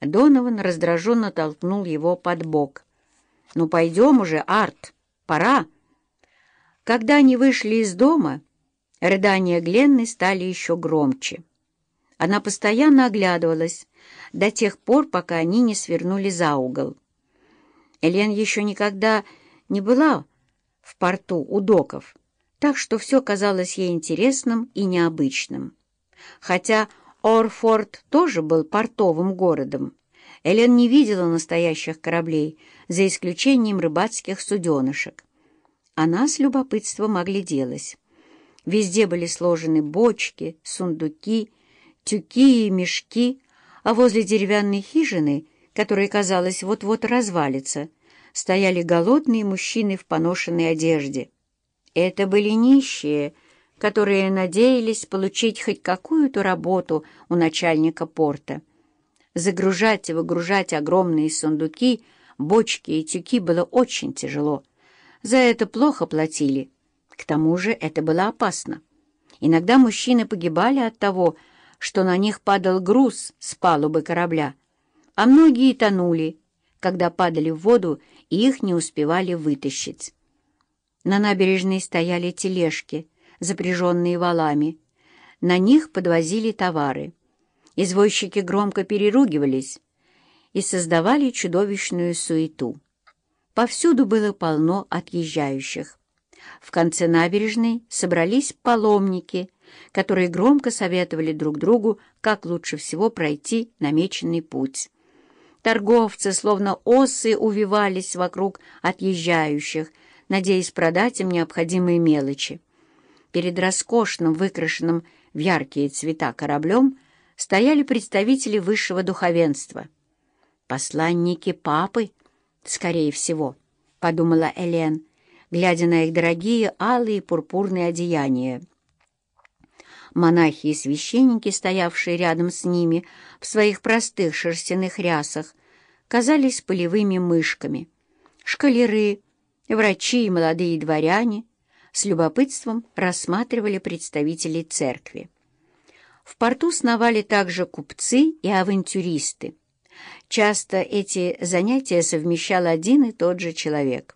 Донован раздраженно толкнул его под бок. «Ну, пойдем уже, Арт, пора!» Когда они вышли из дома, рыдания Гленны стали еще громче. Она постоянно оглядывалась до тех пор, пока они не свернули за угол. Элен еще никогда не была в порту у доков, так что все казалось ей интересным и необычным. Хотя Орфорд тоже был портовым городом, Элен не видела настоящих кораблей, за исключением рыбацких суденышек. Она с любопытством огляделась. Везде были сложены бочки, сундуки, тюки и мешки, а возле деревянной хижины, которая, казалось, вот-вот развалится, стояли голодные мужчины в поношенной одежде. Это были нищие, которые надеялись получить хоть какую-то работу у начальника порта. Загружать и выгружать огромные сундуки, бочки и тюки было очень тяжело. За это плохо платили. К тому же это было опасно. Иногда мужчины погибали от того, что на них падал груз с палубы корабля, а многие тонули, когда падали в воду и их не успевали вытащить. На набережной стояли тележки, запряженные валами. На них подвозили товары. Извозчики громко переругивались и создавали чудовищную суету. Повсюду было полно отъезжающих. В конце набережной собрались паломники, которые громко советовали друг другу, как лучше всего пройти намеченный путь. Торговцы, словно осы, увивались вокруг отъезжающих, надеясь продать им необходимые мелочи. Перед роскошным, выкрашенным в яркие цвета кораблем стояли представители высшего духовенства. «Посланники папы, скорее всего», — подумала Элен, глядя на их дорогие алые пурпурные одеяния. Монахи и священники, стоявшие рядом с ними в своих простых шерстяных рясах, казались полевыми мышками. Шкалеры, врачи и молодые дворяне с любопытством рассматривали представителей церкви. В порту сновали также купцы и авантюристы. Часто эти занятия совмещал один и тот же человек.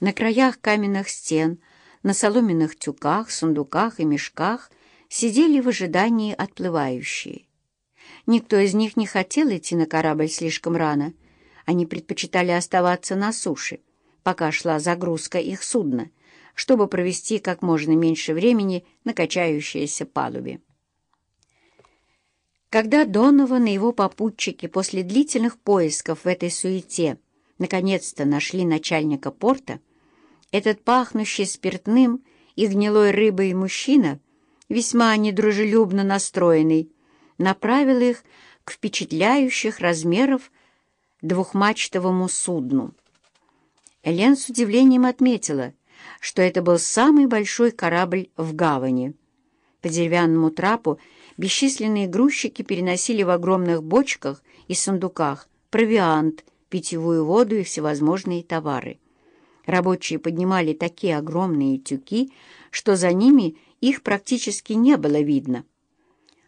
На краях каменных стен, на соломенных тюках, сундуках и мешках – сидели в ожидании отплывающие. Никто из них не хотел идти на корабль слишком рано. Они предпочитали оставаться на суше, пока шла загрузка их судна, чтобы провести как можно меньше времени на качающейся палубе. Когда Донован и его попутчики после длительных поисков в этой суете наконец-то нашли начальника порта, этот пахнущий спиртным и гнилой рыбой мужчина — весьма недружелюбно настроенный, направил их к впечатляющих размеров двухмачтовому судну. Элен с удивлением отметила, что это был самый большой корабль в гавани. По деревянному трапу бесчисленные грузчики переносили в огромных бочках и сундуках провиант, питьевую воду и всевозможные товары. Рабочие поднимали такие огромные тюки, что за ними их практически не было видно.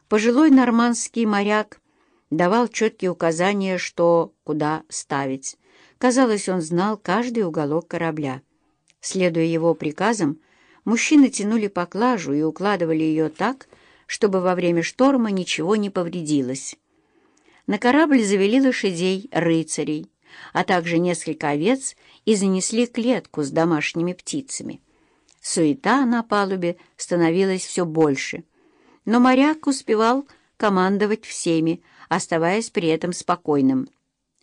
Пожилой нормандский моряк давал четкие указания, что куда ставить. Казалось, он знал каждый уголок корабля. Следуя его приказам, мужчины тянули поклажу и укладывали ее так, чтобы во время шторма ничего не повредилось. На корабль завели лошадей, рыцарей, а также несколько овец и занесли клетку с домашними птицами. Суета на палубе становилась все больше, но моряк успевал командовать всеми, оставаясь при этом спокойным.